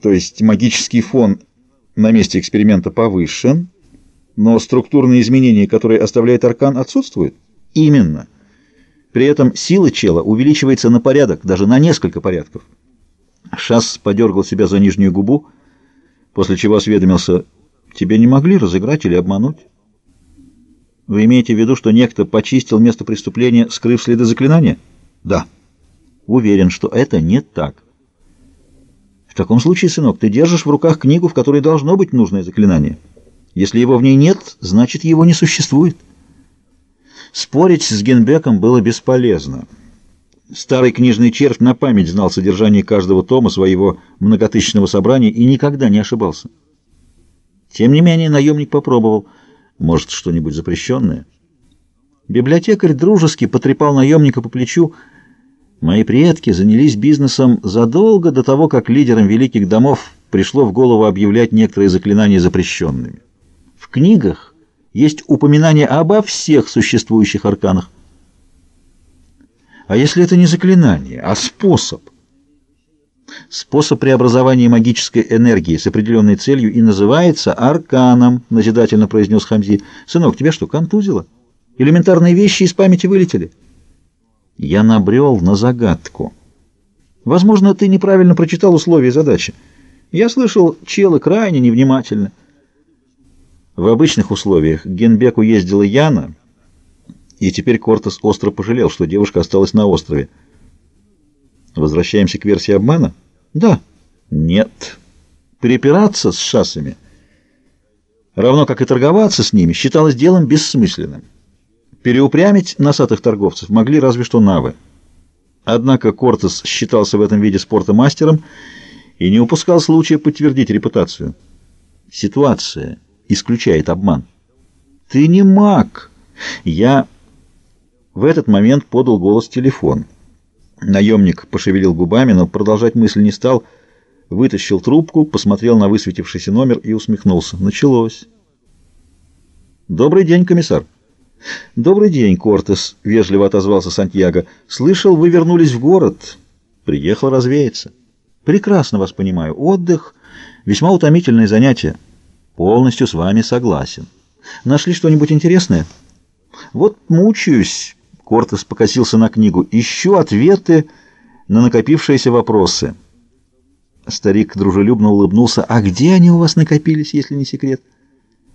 То есть магический фон на месте эксперимента повышен, но структурные изменения, которые оставляет аркан, отсутствуют? Именно. При этом сила чела увеличивается на порядок, даже на несколько порядков. Шасс подергал себя за нижнюю губу, после чего осведомился, «Тебя не могли разыграть или обмануть?» «Вы имеете в виду, что некто почистил место преступления, скрыв следы заклинания?» «Да». «Уверен, что это не так». «В таком случае, сынок, ты держишь в руках книгу, в которой должно быть нужное заклинание. Если его в ней нет, значит, его не существует». Спорить с Генбеком было бесполезно. Старый книжный червь на память знал содержание каждого тома своего многотысячного собрания и никогда не ошибался. Тем не менее, наемник попробовал. Может, что-нибудь запрещенное? Библиотекарь дружески потрепал наемника по плечу. Мои предки занялись бизнесом задолго до того, как лидерам великих домов пришло в голову объявлять некоторые заклинания запрещенными. В книгах есть упоминание обо всех существующих арканах. А если это не заклинание, а способ? Способ преобразования магической энергии с определенной целью и называется арканом, назидательно произнес Хамзи. Сынок, тебя что, контузило? Элементарные вещи из памяти вылетели? Я набрел на загадку. Возможно, ты неправильно прочитал условия задачи. Я слышал, челы крайне невнимательны. В обычных условиях к Генбеку ездила Яна, и теперь Кортес остро пожалел, что девушка осталась на острове. Возвращаемся к версии обмана? Да. Нет. Перепираться с шассами, равно как и торговаться с ними, считалось делом бессмысленным. Переупрямить носатых торговцев могли разве что навы. Однако Кортес считался в этом виде спорта мастером и не упускал случая подтвердить репутацию. Ситуация исключает обман. «Ты не маг!» «Я...» В этот момент подал голос телефон. Наемник пошевелил губами, но продолжать мысль не стал, вытащил трубку, посмотрел на высветившийся номер и усмехнулся. Началось. «Добрый день, комиссар». «Добрый день, Кортес», — вежливо отозвался Сантьяго. «Слышал, вы вернулись в город. Приехал развеяться». «Прекрасно вас понимаю. Отдых — весьма утомительное занятие. Полностью с вами согласен. Нашли что-нибудь интересное?» «Вот мучаюсь». Кортес покосился на книгу. «Ищу ответы на накопившиеся вопросы». Старик дружелюбно улыбнулся. «А где они у вас накопились, если не секрет?»